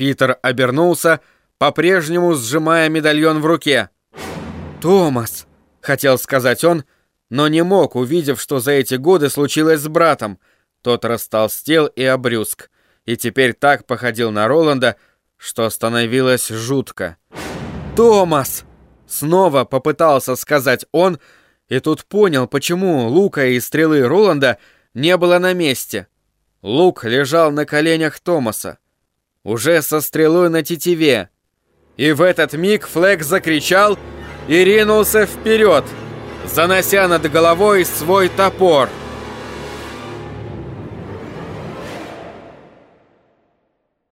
Питер обернулся, по-прежнему сжимая медальон в руке. «Томас!» — хотел сказать он, но не мог, увидев, что за эти годы случилось с братом. Тот растолстел и обрюзг, и теперь так походил на Роланда, что становилось жутко. «Томас!» — снова попытался сказать он, и тут понял, почему лука и стрелы Роланда не было на месте. Лук лежал на коленях Томаса, уже со стрелой на тетиве. И в этот миг Флэк закричал и ринулся вперед, занося над головой свой топор —